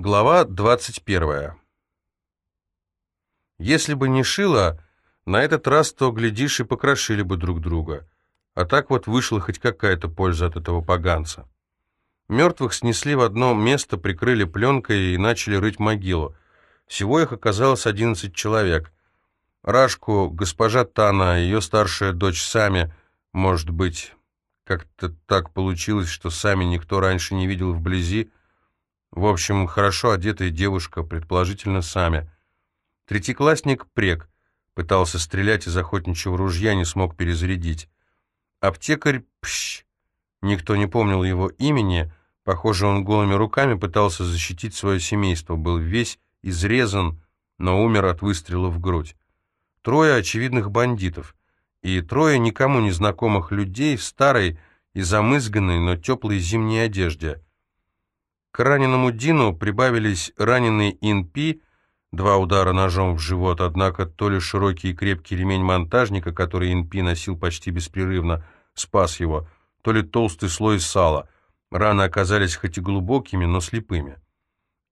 Глава 21. Если бы не Шила, на этот раз, то, глядишь, и покрошили бы друг друга. А так вот вышла хоть какая-то польза от этого поганца. Мертвых снесли в одно место, прикрыли пленкой и начали рыть могилу. Всего их оказалось 11 человек. Рашку, госпожа Тана, ее старшая дочь Сами, может быть, как-то так получилось, что Сами никто раньше не видел вблизи, в общем, хорошо одетая девушка, предположительно, сами. Третьеклассник Прек пытался стрелять из охотничьего ружья, не смог перезарядить. Аптекарь Пщ, никто не помнил его имени, похоже, он голыми руками пытался защитить свое семейство, был весь изрезан, но умер от выстрела в грудь. Трое очевидных бандитов и трое никому не знакомых людей в старой и замызганной, но теплой зимней одежде – к раненому Дину прибавились раненый Инпи, два удара ножом в живот, однако то ли широкий и крепкий ремень монтажника, который Инпи носил почти беспрерывно, спас его, то ли толстый слой сала. Раны оказались хоть и глубокими, но слепыми.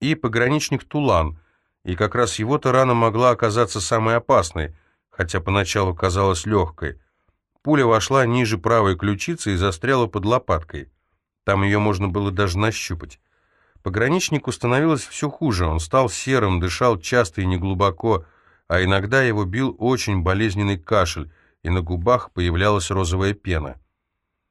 И пограничник Тулан, и как раз его-то рана могла оказаться самой опасной, хотя поначалу казалась легкой. Пуля вошла ниже правой ключицы и застряла под лопаткой. Там ее можно было даже нащупать. Пограничнику становилось все хуже, он стал серым, дышал часто и неглубоко, а иногда его бил очень болезненный кашель, и на губах появлялась розовая пена.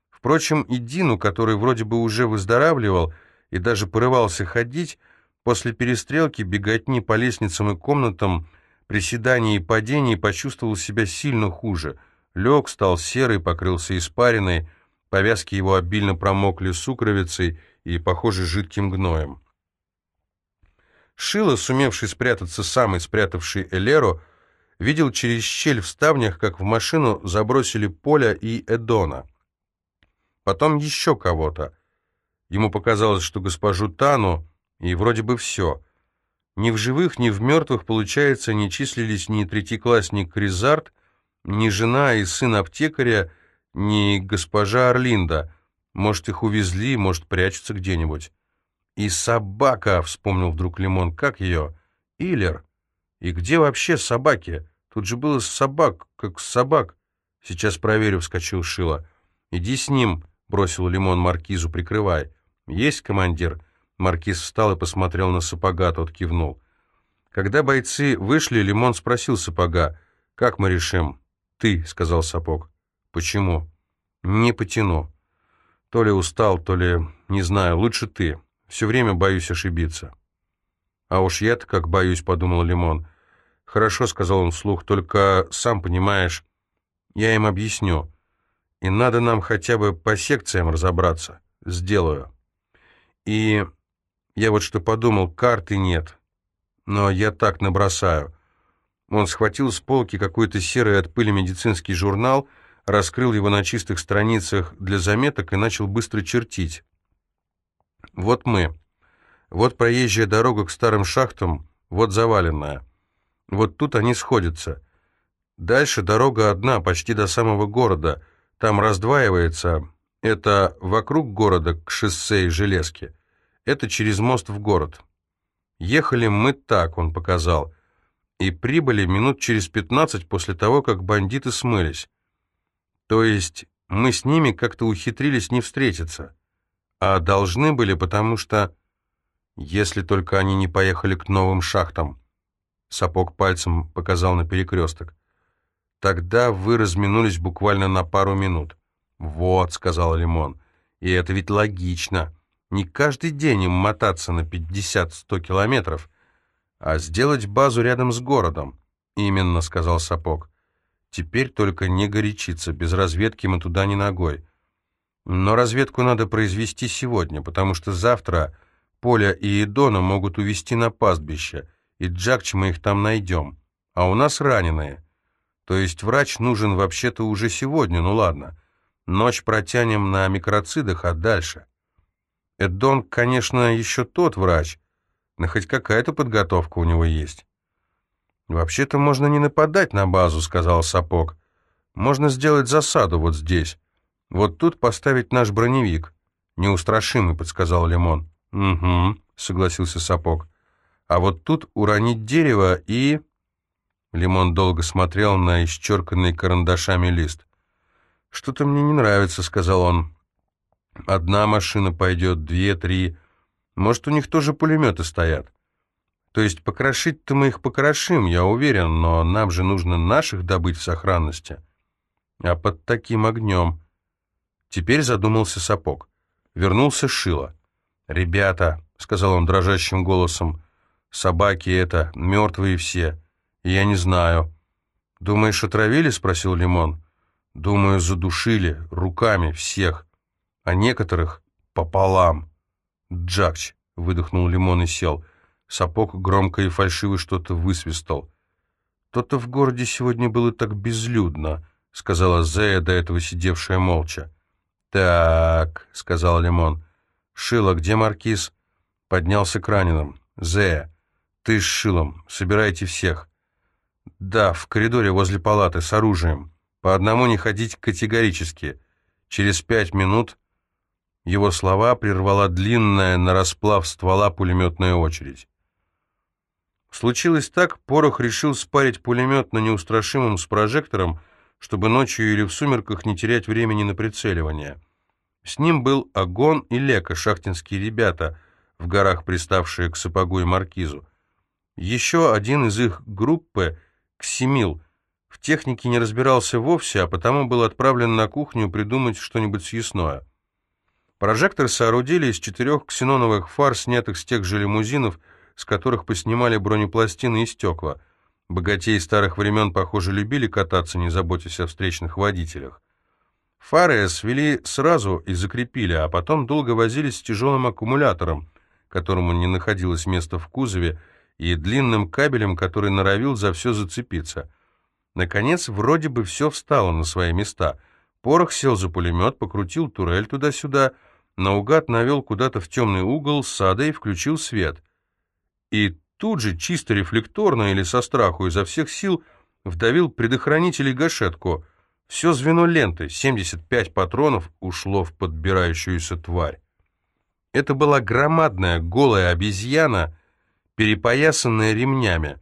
Впрочем, и Дину, который вроде бы уже выздоравливал и даже порывался ходить, после перестрелки, беготни по лестницам и комнатам, приседаний и падений почувствовал себя сильно хуже. Лег, стал серый, покрылся испариной, повязки его обильно промокли сукровицей, и, похоже, жидким гноем. Шило, сумевший спрятаться сам и спрятавший Элеру, видел через щель в ставнях, как в машину забросили Поля и Эдона. Потом еще кого-то. Ему показалось, что госпожу Тану, и вроде бы все. Ни в живых, ни в мертвых, получается, не числились ни третьеклассник Кризард, ни жена и сын аптекаря, ни госпожа Орлинда — может, их увезли, может, прячутся где-нибудь. И собака, вспомнил вдруг Лимон, как ее? Илер. И где вообще собаки? Тут же было собак, как собак. Сейчас проверю, вскочил Шила. Иди с ним, бросил Лимон Маркизу, прикрывай. Есть, командир? Маркиз встал и посмотрел на сапога, тот кивнул. Когда бойцы вышли, Лимон спросил сапога, «Как мы решим?» «Ты», — сказал сапог. «Почему?» «Не потяну». То ли устал, то ли... Не знаю, лучше ты. Все время боюсь ошибиться. А уж я-то как боюсь, подумал Лимон. Хорошо, сказал он вслух, только сам понимаешь, я им объясню. И надо нам хотя бы по секциям разобраться. Сделаю. И я вот что подумал, карты нет. Но я так набросаю. Он схватил с полки какой-то серый от пыли медицинский журнал — раскрыл его на чистых страницах для заметок и начал быстро чертить. Вот мы. Вот проезжая дорога к старым шахтам, вот заваленная. Вот тут они сходятся. Дальше дорога одна, почти до самого города. Там раздваивается. Это вокруг города, к шоссе и железке. Это через мост в город. Ехали мы так, он показал. И прибыли минут через пятнадцать после того, как бандиты смылись. То есть мы с ними как-то ухитрились не встретиться. А должны были, потому что... Если только они не поехали к новым шахтам. Сапог пальцем показал на перекресток. Тогда вы разминулись буквально на пару минут. «Вот», — сказал Лимон, — «и это ведь логично. Не каждый день им мотаться на 50-100 километров, а сделать базу рядом с городом». «Именно», — сказал Сапог. Теперь только не горячиться, без разведки мы туда ни ногой. Но разведку надо произвести сегодня, потому что завтра Поля и Идона могут увезти на пастбище, и Джакч мы их там найдем. А у нас раненые. То есть врач нужен вообще-то уже сегодня, ну ладно. Ночь протянем на микроцидах, а дальше? Эддон, конечно, еще тот врач, но хоть какая-то подготовка у него есть. «Вообще-то можно не нападать на базу», — сказал Сапог. «Можно сделать засаду вот здесь. Вот тут поставить наш броневик». «Неустрашимый», — подсказал Лимон. «Угу», — согласился сапог. «А вот тут уронить дерево и...» Лимон долго смотрел на исчерканный карандашами лист. «Что-то мне не нравится», — сказал он. «Одна машина пойдет, две, три. Может, у них тоже пулеметы стоят. То есть покрошить-то мы их покрошим, я уверен, но нам же нужно наших добыть в сохранности. А под таким огнем...» Теперь задумался сапог. Вернулся Шило. «Ребята», — сказал он дрожащим голосом, — «собаки это, мертвые все. Я не знаю». «Думаешь, отравили?» — спросил Лимон. «Думаю, задушили, руками, всех. А некоторых пополам». «Джакч», — выдохнул Лимон и сел. Сапог громко и фальшиво что-то высвистал. «То-то в городе сегодня было так безлюдно», — сказала Зея, до этого сидевшая молча. «Так», — сказал Лимон, — «Шило, где маркиз?» Поднялся к раненым. «Зея, ты с Шилом, собирайте всех». «Да, в коридоре возле палаты, с оружием. По одному не ходить категорически. Через пять минут...» Его слова прервала длинная на расплав ствола пулеметная очередь. Случилось так, Порох решил спарить пулемет на неустрашимом с прожектором, чтобы ночью или в сумерках не терять времени на прицеливание. С ним был Агон и Лека, шахтинские ребята, в горах приставшие к сапогу и маркизу. Еще один из их группы, Ксимил, в технике не разбирался вовсе, а потому был отправлен на кухню придумать что-нибудь съестное. Прожектор соорудили из четырех ксеноновых фар, снятых с тех же лимузинов, с которых поснимали бронепластины и стекла. Богатеи старых времен, похоже, любили кататься, не заботясь о встречных водителях. Фары свели сразу и закрепили, а потом долго возились с тяжелым аккумулятором, которому не находилось места в кузове, и длинным кабелем, который норовил за все зацепиться. Наконец, вроде бы все встало на свои места. Порох сел за пулемет, покрутил турель туда-сюда, наугад навел куда-то в темный угол сада и включил свет. И тут же, чисто рефлекторно или со страху изо всех сил, вдавил предохранитель и гашетку — все звено ленты, 75 патронов, ушло в подбирающуюся тварь. Это была громадная голая обезьяна, перепоясанная ремнями.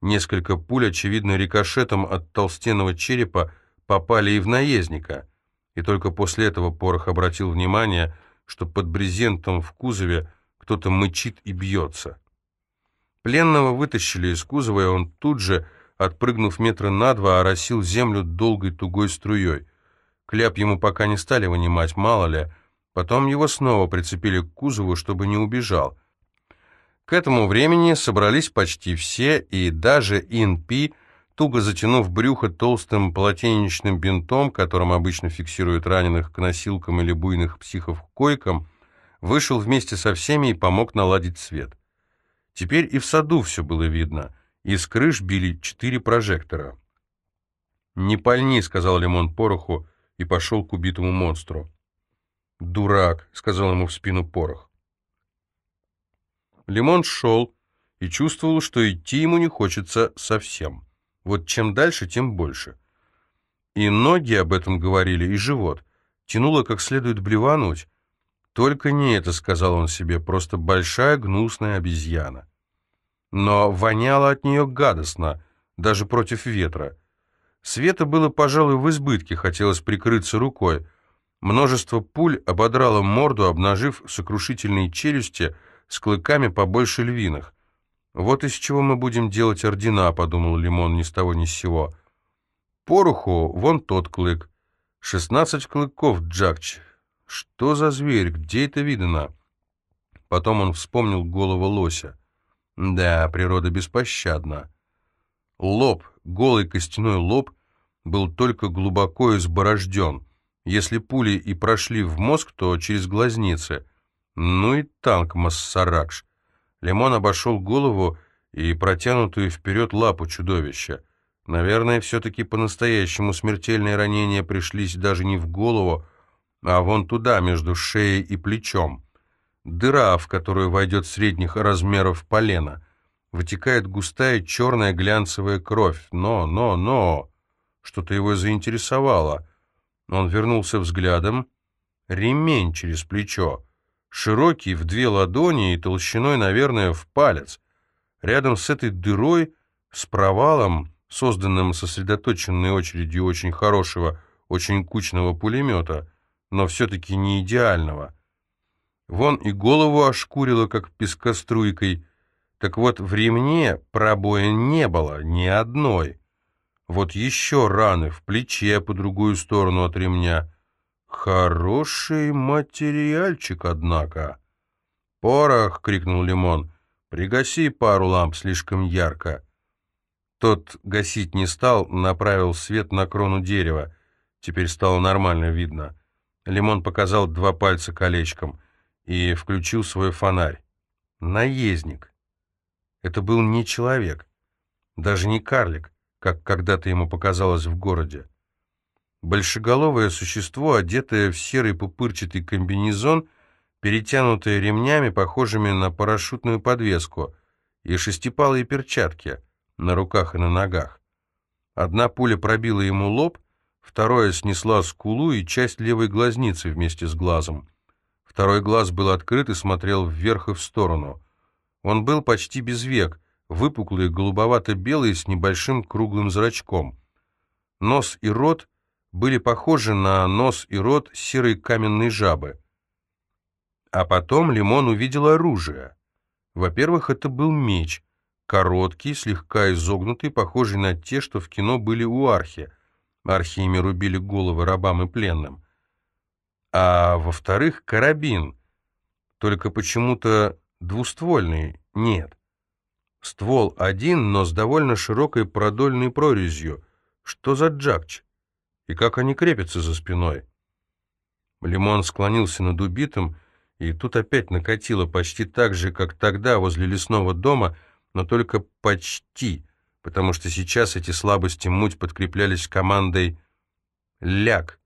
Несколько пуль, очевидно, рикошетом от толстенного черепа попали и в наездника. И только после этого Порох обратил внимание, что под брезентом в кузове кто-то мычит и бьется. Пленного вытащили из кузова, и он тут же отпрыгнув метра на два, оросил землю долгой тугой струей. Кляп ему пока не стали вынимать, мало ли. Потом его снова прицепили к кузову, чтобы не убежал. К этому времени собрались почти все, и даже Ин-Пи, туго затянув брюхо толстым полотенечным бинтом, которым обычно фиксируют раненых к носилкам или буйных психов к койкам, вышел вместе со всеми и помог наладить свет. Теперь и в саду все было видно. Из крыш били четыре прожектора. «Не пальни», — сказал Лимон пороху и пошел к убитому монстру. «Дурак», — сказал ему в спину порох. Лимон шел и чувствовал, что идти ему не хочется совсем. Вот чем дальше, тем больше. И ноги об этом говорили, и живот. Тянуло как следует блевануть. «Только не это», — сказал он себе, — «просто большая гнусная обезьяна» но воняло от нее гадостно, даже против ветра. Света было, пожалуй, в избытке, хотелось прикрыться рукой. Множество пуль ободрало морду, обнажив сокрушительные челюсти с клыками побольше львиных. «Вот из чего мы будем делать ордена», — подумал Лимон ни с того ни с сего. «Пороху вон тот клык. Шестнадцать клыков, Джакч. Что за зверь? Где это видано?» Потом он вспомнил голову лося. Да, природа беспощадна. Лоб, голый костяной лоб, был только глубоко изборожден. Если пули и прошли в мозг, то через глазницы. Ну и танк Массаракш. Лимон обошел голову и протянутую вперед лапу чудовища. Наверное, все-таки по-настоящему смертельные ранения пришлись даже не в голову, а вон туда, между шеей и плечом. Дыра, в которую войдет средних размеров полена. Вытекает густая черная глянцевая кровь. Но, но, но... Что-то его заинтересовало. Он вернулся взглядом. Ремень через плечо. широкий в две ладони и толщиной, наверное, в палец. Рядом с этой дырой, с провалом, созданным сосредоточенной очередью очень хорошего, очень кучного пулемета, но все-таки не идеального. Вон и голову ошкурило, как пескоструйкой. Так вот, в ремне пробоя не было, ни одной. Вот еще раны в плече по другую сторону от ремня. Хороший материальчик, однако. «Порох!» — крикнул Лимон. «Пригаси пару ламп, слишком ярко». Тот гасить не стал, направил свет на крону дерева. Теперь стало нормально видно. Лимон показал два пальца колечком и включил свой фонарь. Наездник. Это был не человек, даже не карлик, как когда-то ему показалось в городе. Большеголовое существо, одетое в серый пупырчатый комбинезон, перетянутое ремнями, похожими на парашютную подвеску, и шестипалые перчатки на руках и на ногах. Одна пуля пробила ему лоб, вторая снесла скулу и часть левой глазницы вместе с глазом. Второй глаз был открыт и смотрел вверх и в сторону. Он был почти без век, выпуклый, голубовато-белый, с небольшим круглым зрачком. Нос и рот были похожи на нос и рот серой каменной жабы. А потом Лимон увидел оружие. Во-первых, это был меч, короткий, слегка изогнутый, похожий на те, что в кино были у архи. Архиями рубили головы рабам и пленным. А во-вторых, карабин. Только почему-то двуствольный нет. Ствол один, но с довольно широкой продольной прорезью. Что за джакч? И как они крепятся за спиной? Лимон склонился над убитым, и тут опять накатило почти так же, как тогда возле лесного дома, но только почти, потому что сейчас эти слабости муть подкреплялись командой «ляг».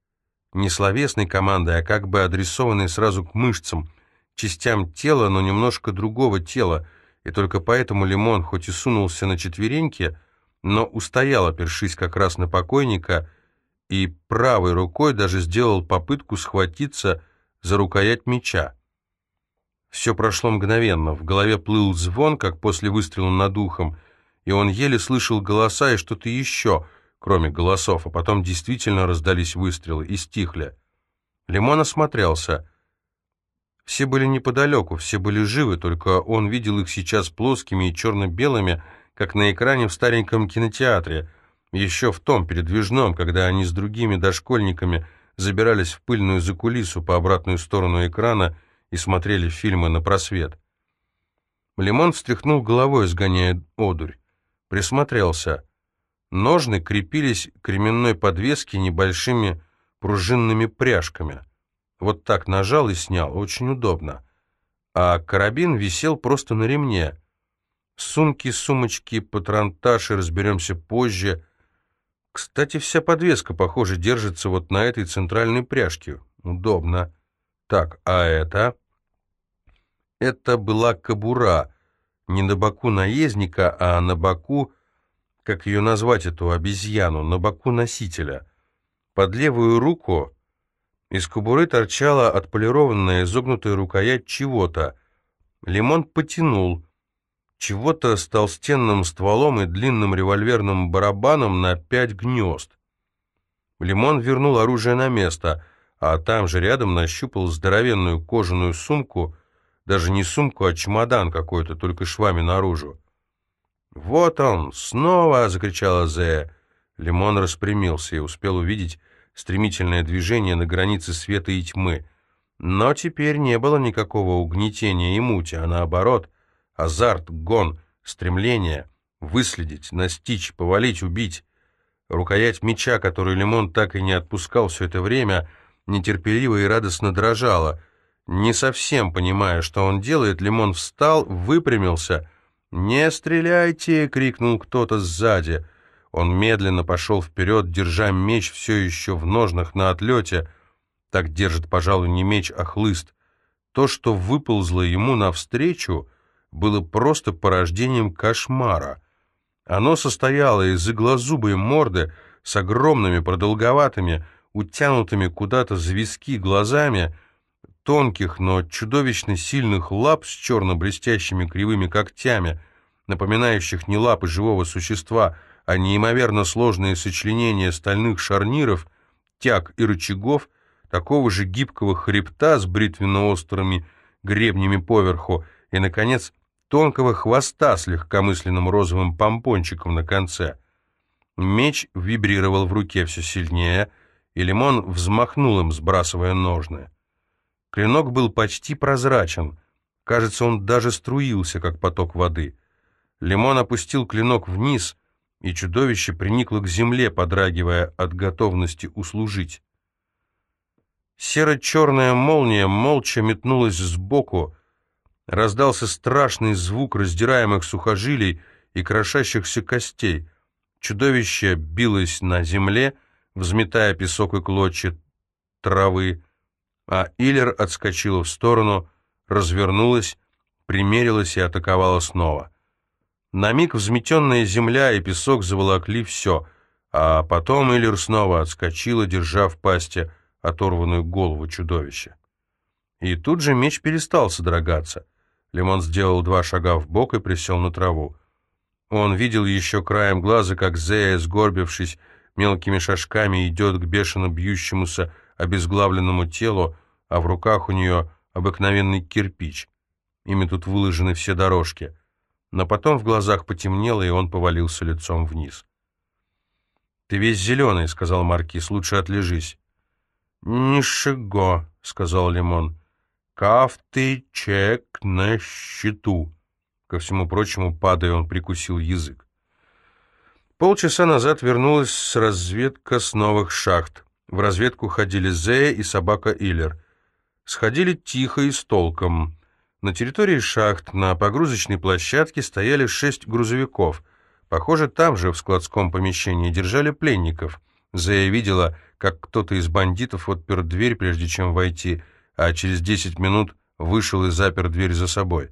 Не словесной командой, а как бы адресованной сразу к мышцам, частям тела, но немножко другого тела, и только поэтому Лимон, хоть и сунулся на четвереньки, но устоял, опершись как раз на покойника, и правой рукой даже сделал попытку схватиться за рукоять меча. Все прошло мгновенно, в голове плыл звон, как после выстрела над ухом, и он еле слышал голоса и что-то еще, кроме голосов, а потом действительно раздались выстрелы и стихли. Лимон осмотрелся. Все были неподалеку, все были живы, только он видел их сейчас плоскими и черно-белыми, как на экране в стареньком кинотеатре, еще в том передвижном, когда они с другими дошкольниками забирались в пыльную закулису по обратную сторону экрана и смотрели фильмы на просвет. Лимон встряхнул головой, сгоняя одурь. Присмотрелся. Ножны крепились к ременной подвеске небольшими пружинными пряжками. Вот так нажал и снял, очень удобно. А карабин висел просто на ремне. Сумки, сумочки, патронташи, разберемся позже. Кстати, вся подвеска, похоже, держится вот на этой центральной пряжке. Удобно. Так, а это? Это была кобура. Не на боку наездника, а на боку, как ее назвать, эту обезьяну, на боку носителя. Под левую руку из кобуры торчала отполированная изогнутая рукоять чего-то. Лимон потянул. Чего-то с толстенным стволом и длинным револьверным барабаном на пять гнезд. Лимон вернул оружие на место, а там же рядом нащупал здоровенную кожаную сумку, даже не сумку, а чемодан какой-то, только швами наружу. «Вот он! Снова!» — закричала Зея. Лимон распрямился и успел увидеть стремительное движение на границе света и тьмы. Но теперь не было никакого угнетения и мути, а наоборот, азарт, гон, стремление выследить, настичь, повалить, убить. Рукоять меча, который Лимон так и не отпускал все это время, нетерпеливо и радостно дрожала. Не совсем понимая, что он делает, Лимон встал, выпрямился. «Не стреляйте!» — крикнул кто-то сзади. Он медленно пошел вперед, держа меч все еще в ножнах на отлете. Так держит, пожалуй, не меч, а хлыст. То, что выползло ему навстречу, было просто порождением кошмара. Оно состояло из иглозубой морды с огромными продолговатыми, утянутыми куда-то за виски глазами, тонких, но чудовищно сильных лап с черно-блестящими кривыми когтями, напоминающих не лапы живого существа, а неимоверно сложные сочленения стальных шарниров, тяг и рычагов, такого же гибкого хребта с бритвенно-острыми гребнями поверху и, наконец, тонкого хвоста с легкомысленным розовым помпончиком на конце. Меч вибрировал в руке все сильнее, и Лимон взмахнул им, сбрасывая ножны. Клинок был почти прозрачен. Кажется, он даже струился, как поток воды. Лимон опустил клинок вниз, и чудовище приникло к земле, подрагивая от готовности услужить. Серо-черная молния молча метнулась сбоку, раздался страшный звук раздираемых сухожилий и крошащихся костей. Чудовище билось на земле, взметая песок и клочья травы, а Иллер отскочила в сторону, развернулась, примерилась и атаковала снова. На миг взметенная земля и песок заволокли все, а потом Иллер снова отскочила, держа в пасти оторванную голову чудовища. И тут же меч перестал содрогаться. Лимон сделал два шага в бок и присел на траву. Он видел еще краем глаза, как Зея, сгорбившись мелкими шажками, идет к бешено бьющемуся обезглавленному телу, а в руках у нее обыкновенный кирпич. Ими тут выложены все дорожки. Но потом в глазах потемнело, и он повалился лицом вниз. «Ты весь зеленый», — сказал Маркиз, — «лучше отлежись». «Нишего», — сказал Лимон. «Кафты чек на счету». Ко всему прочему, падая, он прикусил язык. Полчаса назад вернулась разведка с новых шахт. В разведку ходили Зея и собака Иллер. Сходили тихо и с толком. На территории шахт на погрузочной площадке стояли шесть грузовиков. Похоже, там же, в складском помещении, держали пленников. Зея видела, как кто-то из бандитов отпер дверь, прежде чем войти, а через десять минут вышел и запер дверь за собой.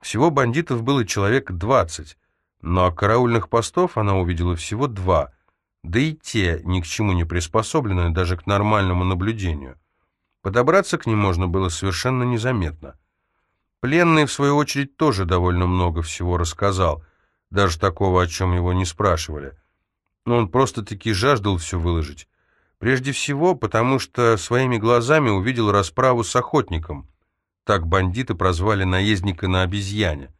Всего бандитов было человек двадцать, но караульных постов она увидела всего два — да и те ни к чему не приспособлены, даже к нормальному наблюдению. Подобраться к ним можно было совершенно незаметно. Пленный, в свою очередь, тоже довольно много всего рассказал, даже такого, о чем его не спрашивали. Но он просто-таки жаждал все выложить. Прежде всего, потому что своими глазами увидел расправу с охотником. Так бандиты прозвали наездника на обезьяне.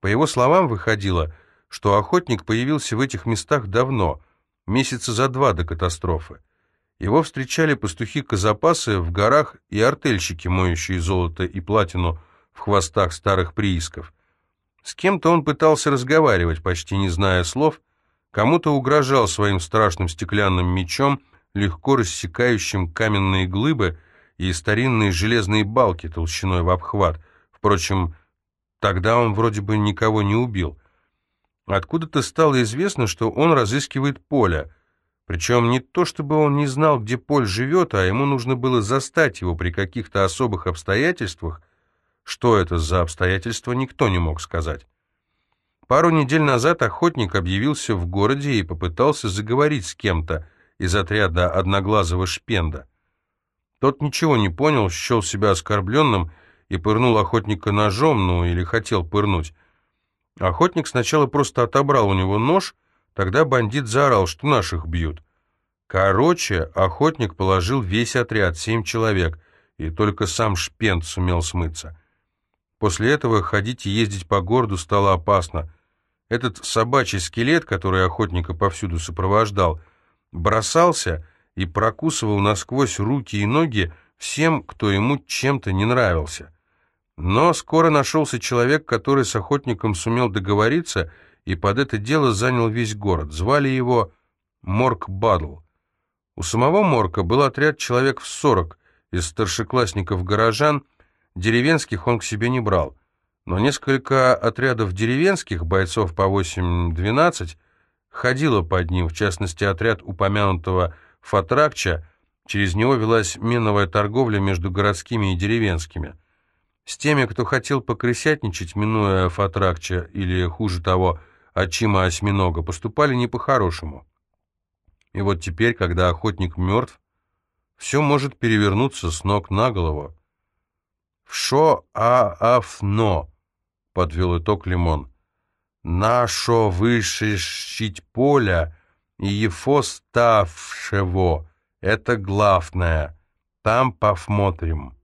По его словам, выходило, что охотник появился в этих местах давно, месяца за два до катастрофы. Его встречали пастухи-казапасы в горах и артельщики, моющие золото и платину в хвостах старых приисков. С кем-то он пытался разговаривать, почти не зная слов, кому-то угрожал своим страшным стеклянным мечом, легко рассекающим каменные глыбы и старинные железные балки толщиной в обхват. Впрочем, тогда он вроде бы никого не убил. Откуда-то стало известно, что он разыскивает Поля. Причем не то, чтобы он не знал, где Поль живет, а ему нужно было застать его при каких-то особых обстоятельствах. Что это за обстоятельства, никто не мог сказать. Пару недель назад охотник объявился в городе и попытался заговорить с кем-то из отряда одноглазого шпенда. Тот ничего не понял, счел себя оскорбленным и пырнул охотника ножом, ну или хотел пырнуть. Охотник сначала просто отобрал у него нож, тогда бандит заорал, что наших бьют. Короче, охотник положил весь отряд, семь человек, и только сам Шпент сумел смыться. После этого ходить и ездить по городу стало опасно. Этот собачий скелет, который охотника повсюду сопровождал, бросался и прокусывал насквозь руки и ноги всем, кто ему чем-то не нравился. Но скоро нашелся человек, который с охотником сумел договориться, и под это дело занял весь город. Звали его Морк Бадл. У самого Морка был отряд человек в сорок из старшеклассников-горожан, деревенских он к себе не брал. Но несколько отрядов деревенских, бойцов по 8-12, ходило под ним, в частности, отряд упомянутого Фатракча, через него велась меновая торговля между городскими и деревенскими – с теми, кто хотел покрысятничать, минуя Фатракча или, хуже того, отчима осьминога, поступали не по-хорошему. И вот теперь, когда охотник мертв, все может перевернуться с ног на голову. «Шо а афно», — подвел итог Лимон. «Нашо вышищить поля и его ставшего, это главное. Там посмотрим».